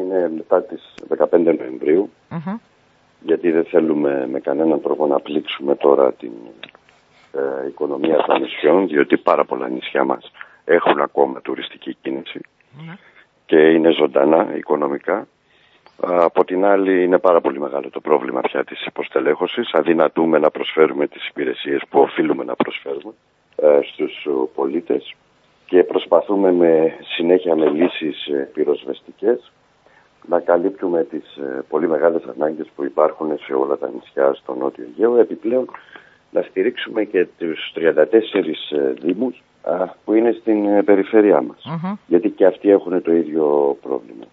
είναι μετά τις 15 νοεμβριου γιατί δεν θέλουμε με κανέναν τρόπο να πλήξουμε τώρα την ε, οικονομία των νησιών, διότι πάρα πολλά νησιά μας έχουν ακόμα τουριστική ναι. και είναι ζωντανά οικονομικά. Από την άλλη είναι πάρα πολύ μεγάλο το πρόβλημα πια της υποστελέχωσης. Αδυνατούμε να προσφέρουμε τις υπηρεσίες που οφείλουμε να προσφέρουμε ε, στους πολίτες και προσπαθούμε με συνέχεια με λύσεις ε, πυροσβεστικές να καλύπτουμε τις ε, πολύ μεγάλες ανάγκες που υπάρχουν σε όλα τα νησιά στο Νότιο Αιγαίο. Επιπλέον να στηρίξουμε και τους 34 ε, δήμους που είναι στην περιφέρειά μας. Γιατί και αυτοί έχουν το ίδιο πρόβλημα.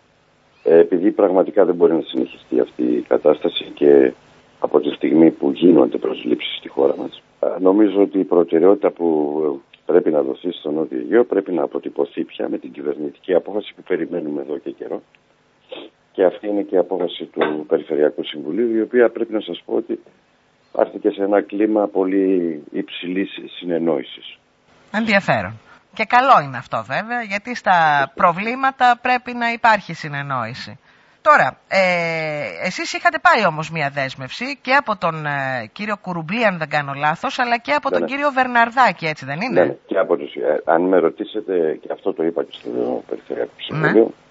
Επειδή πραγματικά δεν μπορεί να συνεχιστεί αυτή η κατάσταση και από τη στιγμή που γίνονται προσλήψεις στη χώρα μας, νομίζω ότι η προτεραιότητα που πρέπει να δοθεί στο Νότιο Αιγαίο πρέπει να αποτυπωθεί πια με την κυβερνητική απόφαση που περιμένουμε εδώ και καιρό. Και αυτή είναι και η απόφαση του Περιφερειακού Συμβουλίου, η οποία πρέπει να σας πω ότι πάρθηκε σε ένα κλίμα πολύ υψηλής συνεννόησης. Ενδιαφέρον. Και καλό είναι αυτό βέβαια, γιατί στα προβλήματα πρέπει να υπάρχει συνεννόηση. Τώρα, ε, εσείς είχατε πάει όμως μια δέσμευση και από τον ε, κύριο Κουρουμπλή, αν δεν κάνω λάθος, αλλά και από τον ναι. κύριο Βερναρδάκη, έτσι δεν είναι; Ναι, και από τους, ε, αν με ρωτήσετε, και αυτό το είπα και στο Περιφερειακό Συμβούλιο, ναι.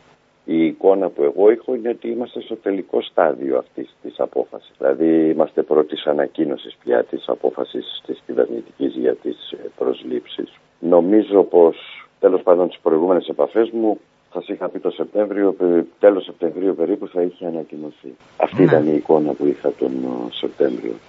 Η εικόνα που εγώ έχω είναι ότι είμαστε στο τελικό στάδιο αυτής της απόφασης. Δηλαδή είμαστε πρώτης ανακοίνωσης πια της απόφασης της κυβερνητικής για τις ε, προσλήψεις. Νομίζω πως τέλος πάντων τις προηγούμενες επαφές μου σας είχα πει το Σεπτέμβριο, τέλος Σεπτεμβρίου περίπου θα είχε ανακοινωθεί. Αυτή ναι. ήταν η εικόνα που είχα τον Σεπτέμβριο.